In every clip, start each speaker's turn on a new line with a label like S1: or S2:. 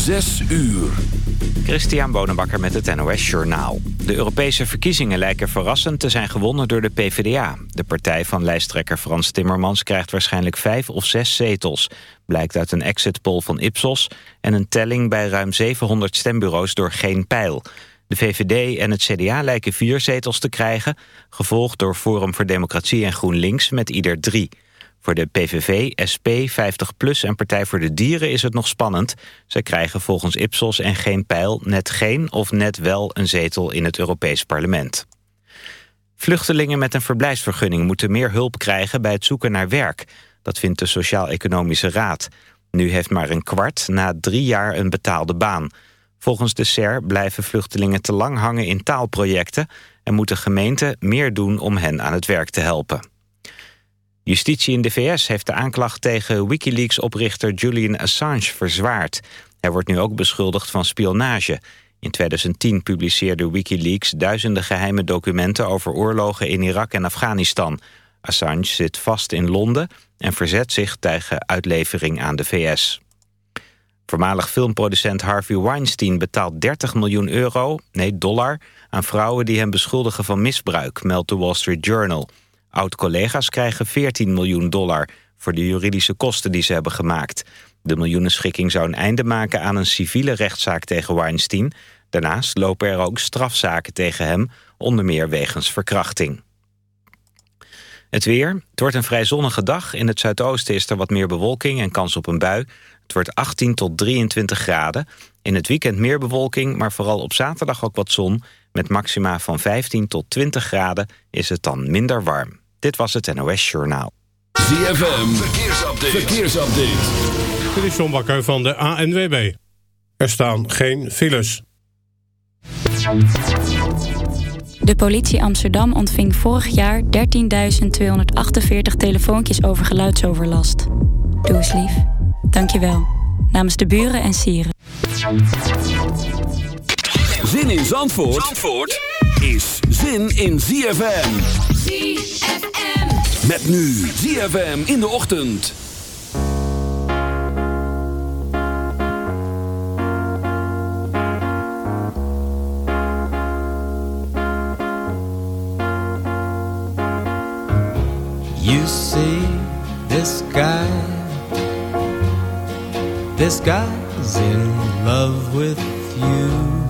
S1: Zes uur.
S2: Christian Bonenbakker met het NOS Journaal. De Europese verkiezingen lijken verrassend te zijn gewonnen door de PvdA. De partij van lijsttrekker Frans Timmermans krijgt waarschijnlijk vijf of zes zetels. Blijkt uit een exit poll van Ipsos... en een telling bij ruim 700 stembureaus door Geen Pijl. De VVD en het CDA lijken vier zetels te krijgen... gevolgd door Forum voor Democratie en GroenLinks met ieder drie... Voor de PVV, SP, 50PLUS en Partij voor de Dieren is het nog spannend. Zij krijgen volgens Ipsos en Geen Pijl net geen of net wel een zetel in het Europees Parlement. Vluchtelingen met een verblijfsvergunning moeten meer hulp krijgen bij het zoeken naar werk. Dat vindt de Sociaal-Economische Raad. Nu heeft maar een kwart na drie jaar een betaalde baan. Volgens de SER blijven vluchtelingen te lang hangen in taalprojecten... en moeten gemeenten meer doen om hen aan het werk te helpen. Justitie in de VS heeft de aanklacht tegen Wikileaks-oprichter Julian Assange verzwaard. Hij wordt nu ook beschuldigd van spionage. In 2010 publiceerde Wikileaks duizenden geheime documenten... over oorlogen in Irak en Afghanistan. Assange zit vast in Londen en verzet zich tegen uitlevering aan de VS. Voormalig filmproducent Harvey Weinstein betaalt 30 miljoen euro, nee dollar... aan vrouwen die hem beschuldigen van misbruik, meldt de Wall Street Journal... Oud-collega's krijgen 14 miljoen dollar voor de juridische kosten die ze hebben gemaakt. De miljoenenschikking zou een einde maken aan een civiele rechtszaak tegen Weinstein. Daarnaast lopen er ook strafzaken tegen hem, onder meer wegens verkrachting. Het weer. Het wordt een vrij zonnige dag. In het zuidoosten is er wat meer bewolking en kans op een bui. Het wordt 18 tot 23 graden. In het weekend meer bewolking, maar vooral op zaterdag ook wat zon. Met maxima van 15 tot 20 graden is het dan minder warm. Dit was het NOS Journaal.
S1: ZFM, verkeersupdate. verkeersupdate.
S3: Dit is John Bakker van de ANWB. Er staan geen files.
S4: De politie Amsterdam ontving vorig jaar 13.248 telefoontjes over geluidsoverlast. Doe eens lief. Dank je wel. Namens de buren en sieren.
S1: Zin in Zandvoort, Zandvoort is zin in ZFM. ZFM. Met nu ZFM in de ochtend.
S5: You see this guy This guy's in love with you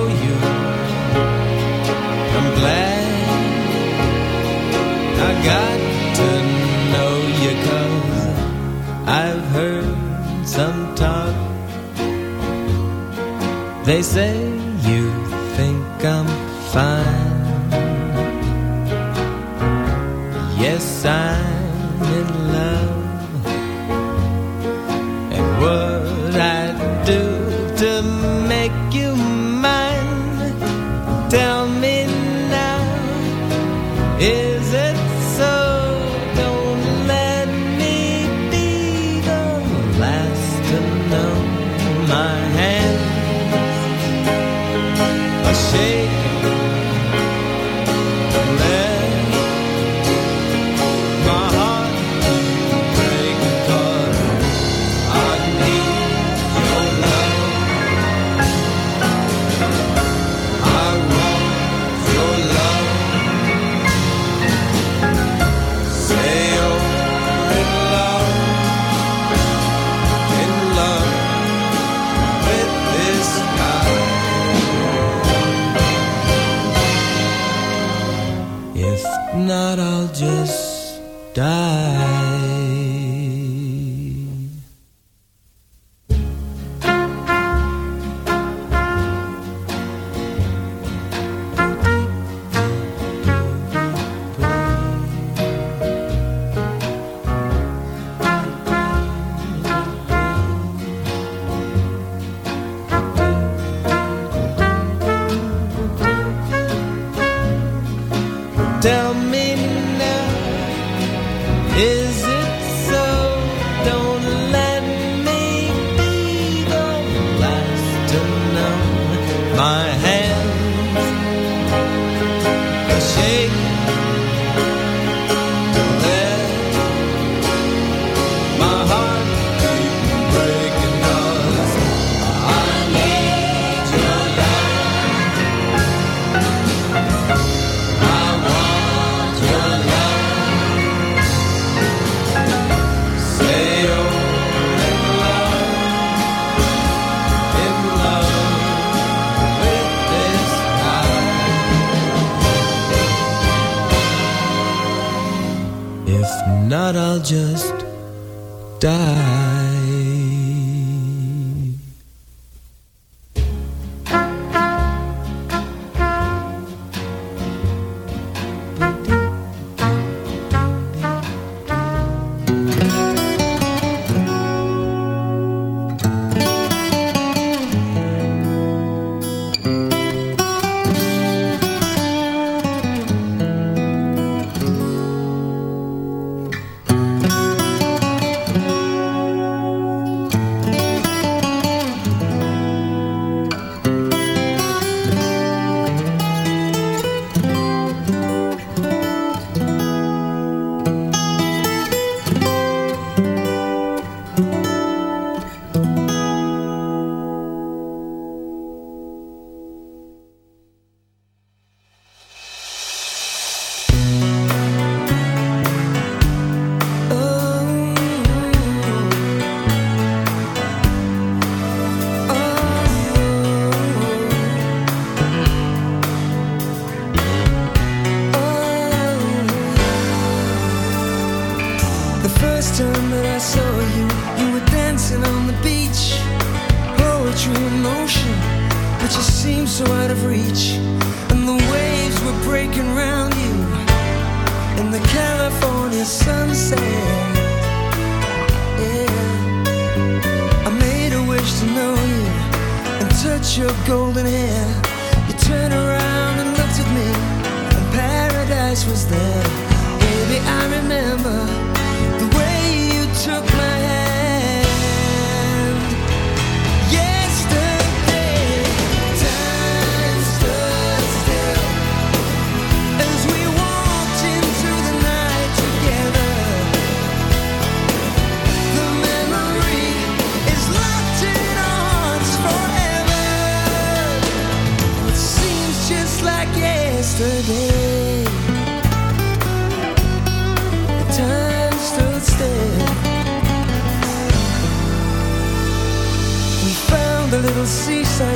S5: They say holding hand. You
S6: turned around and looked at me, and paradise was there. Baby, I remember.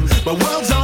S7: Swim. My world's on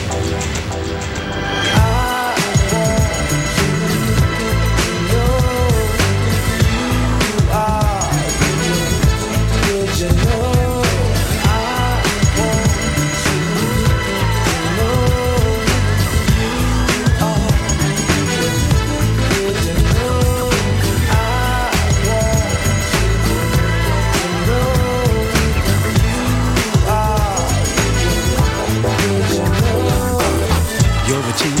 S8: opportunity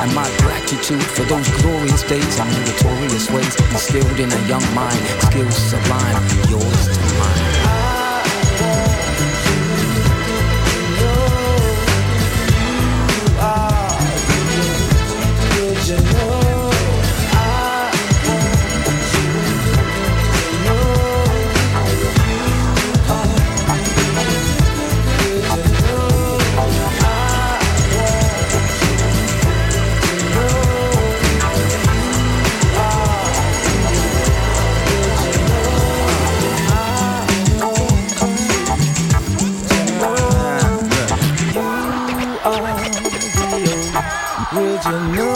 S8: and my gratitude for those glorious days and meritorious ways instilled in a young mind, skills sublime, yours to mine.
S9: you know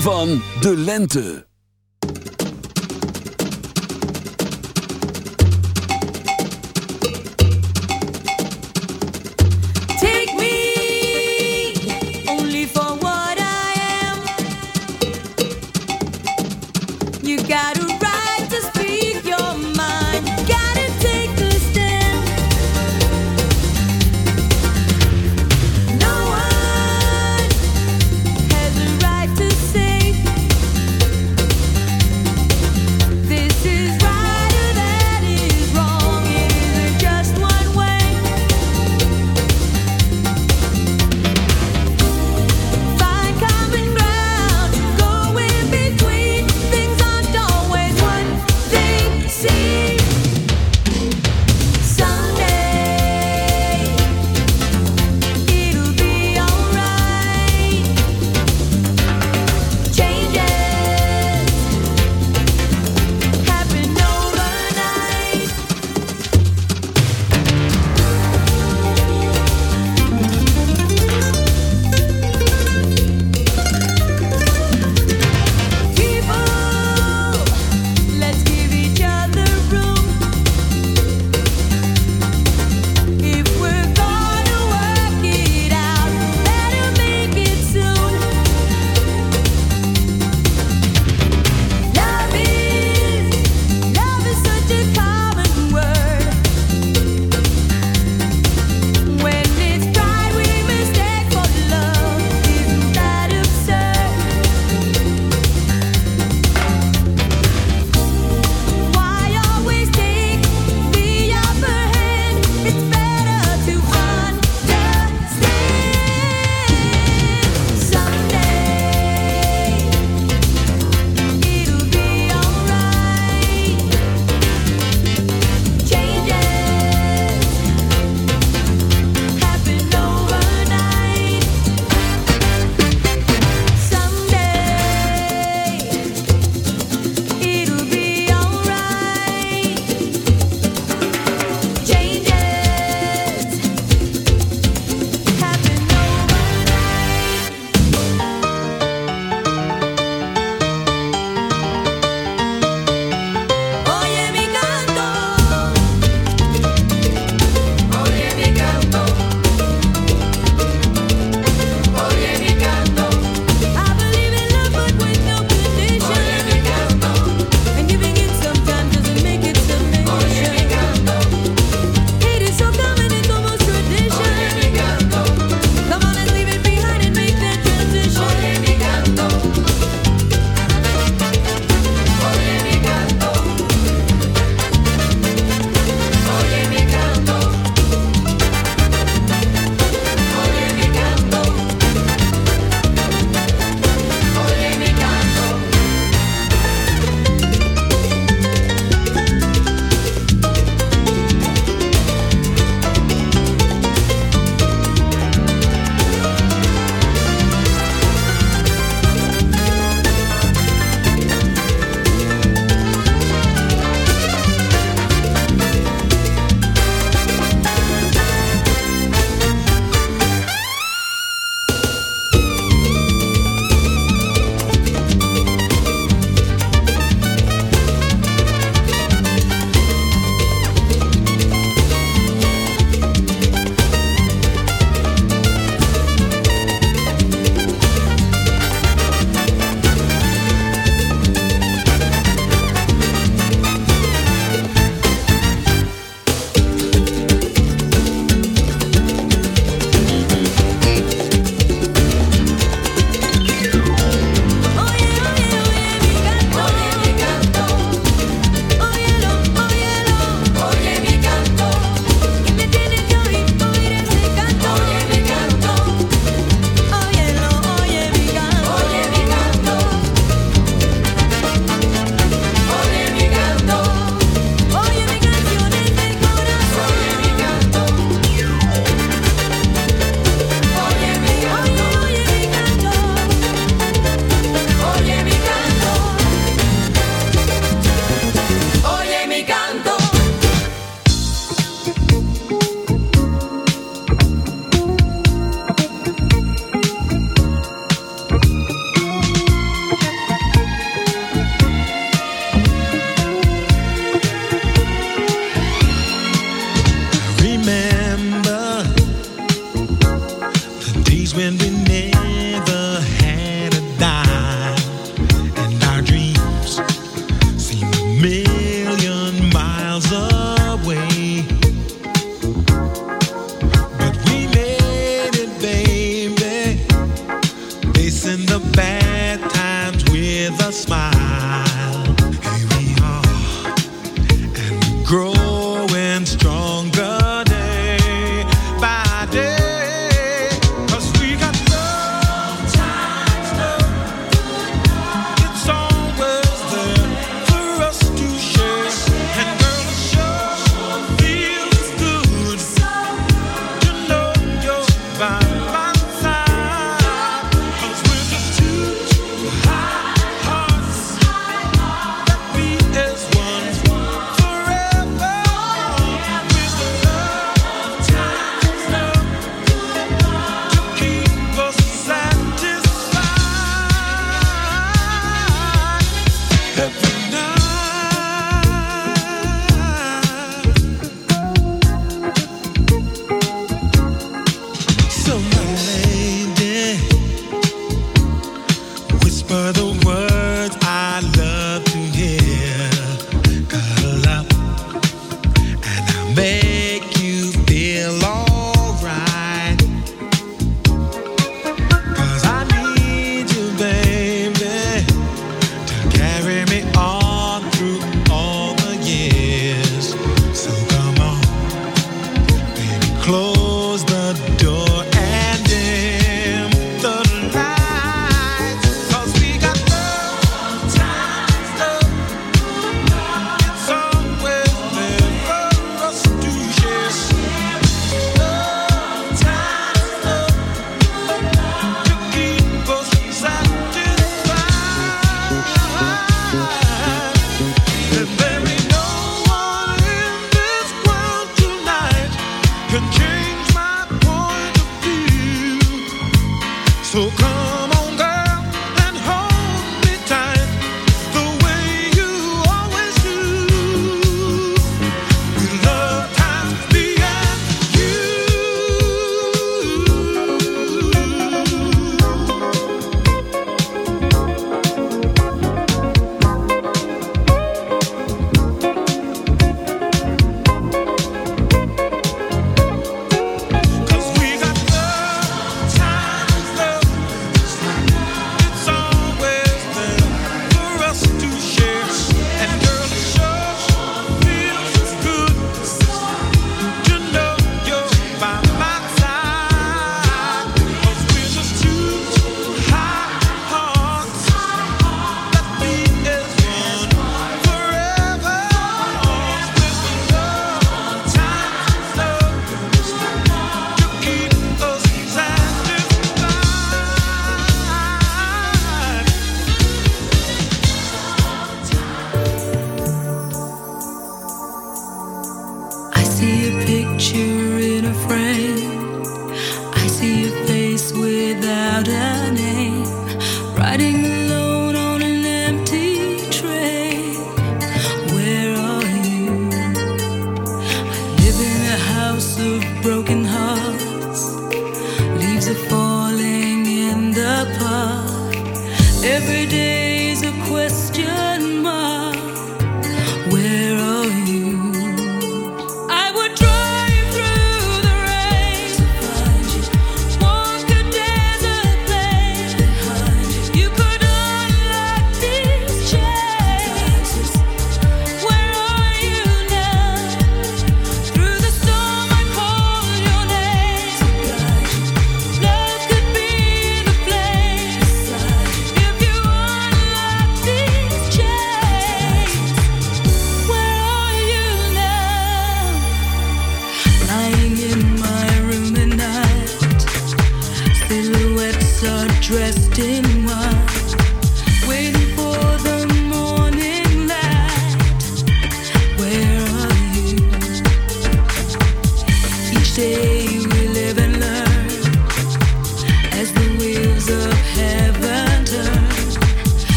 S9: van de lente.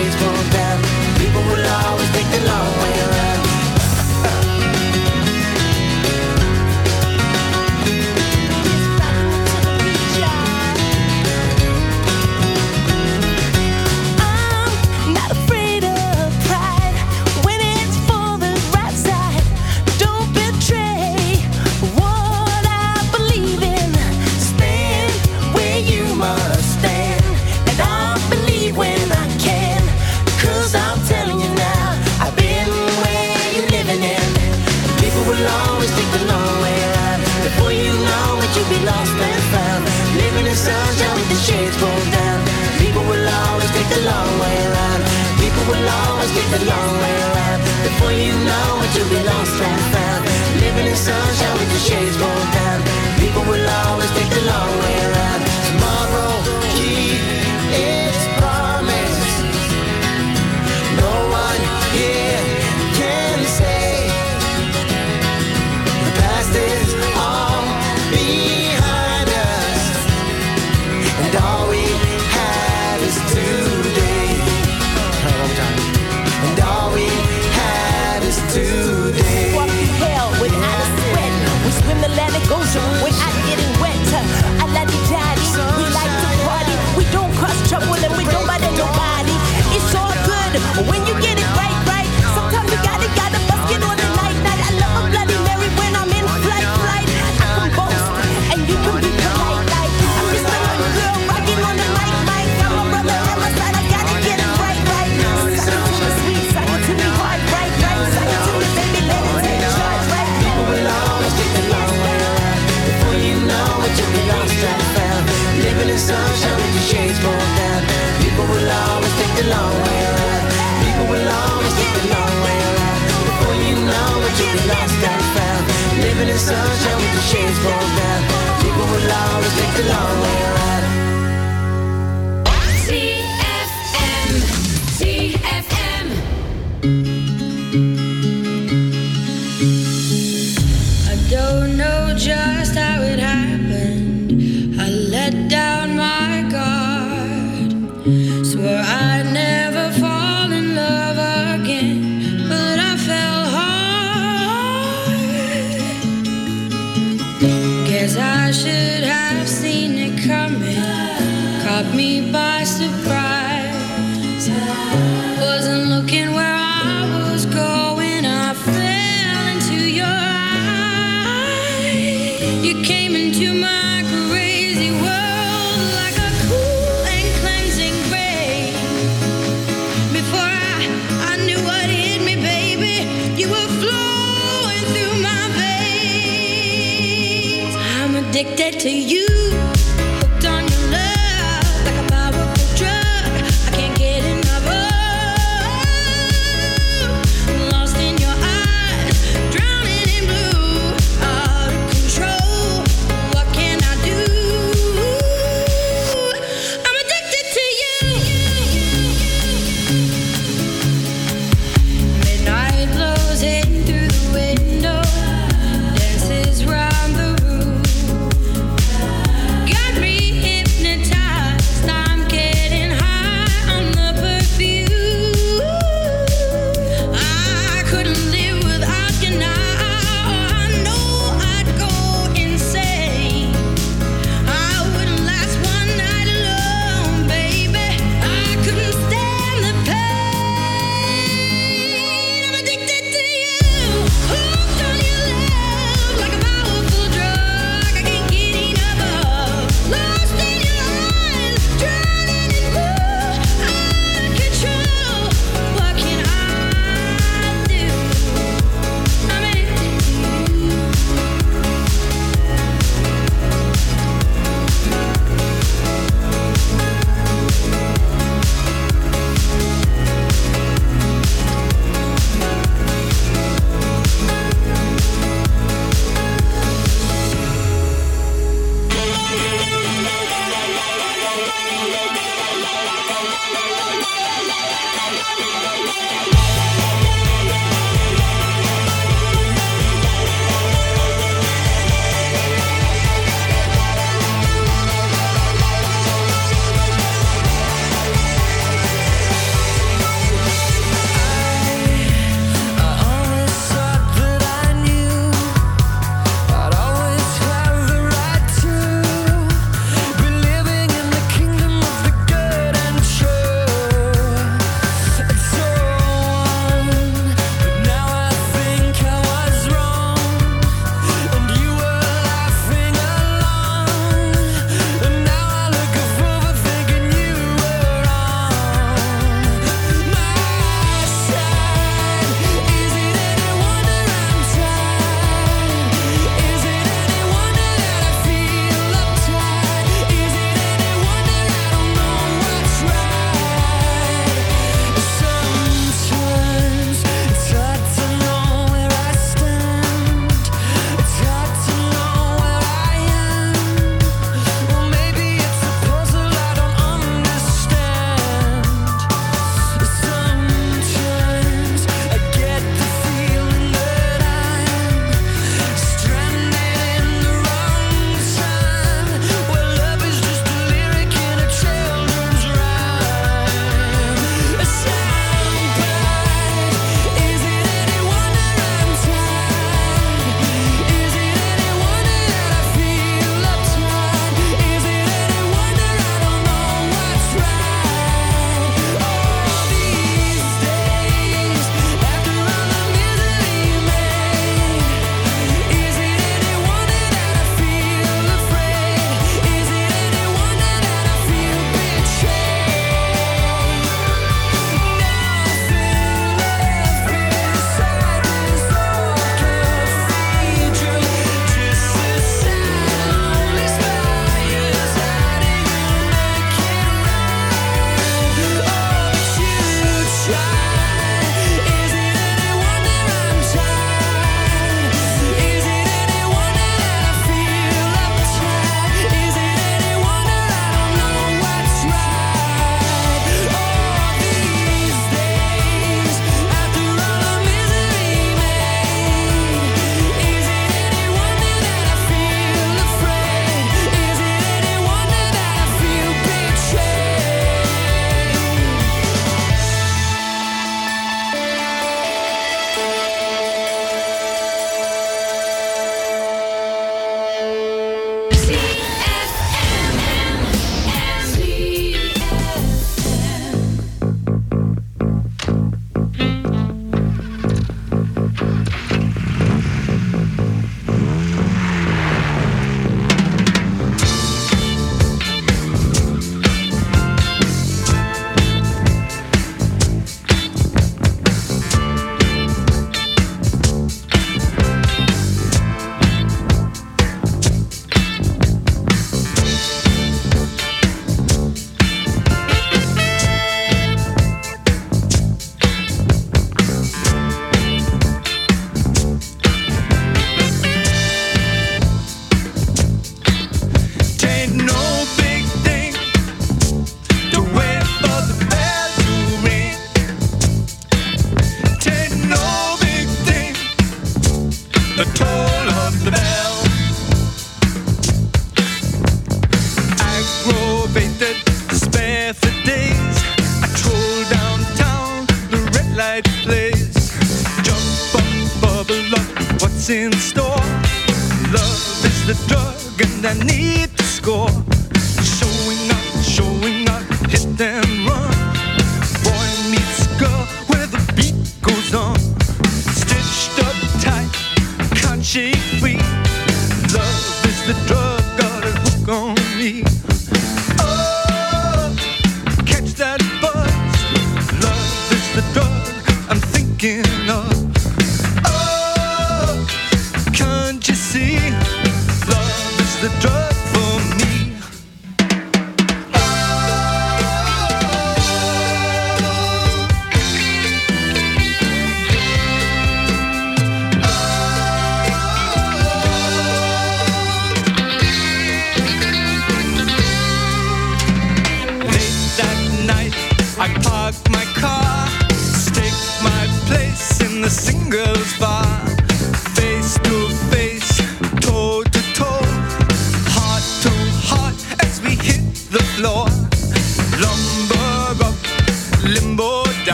S10: always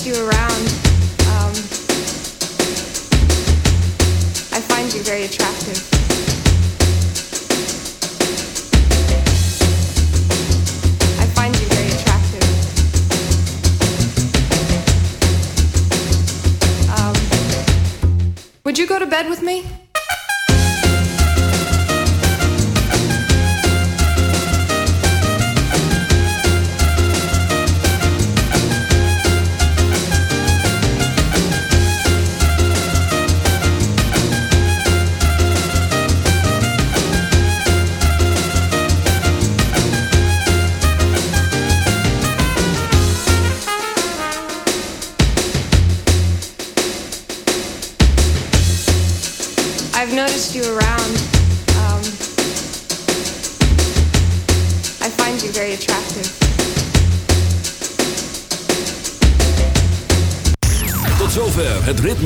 S10: You're
S11: right.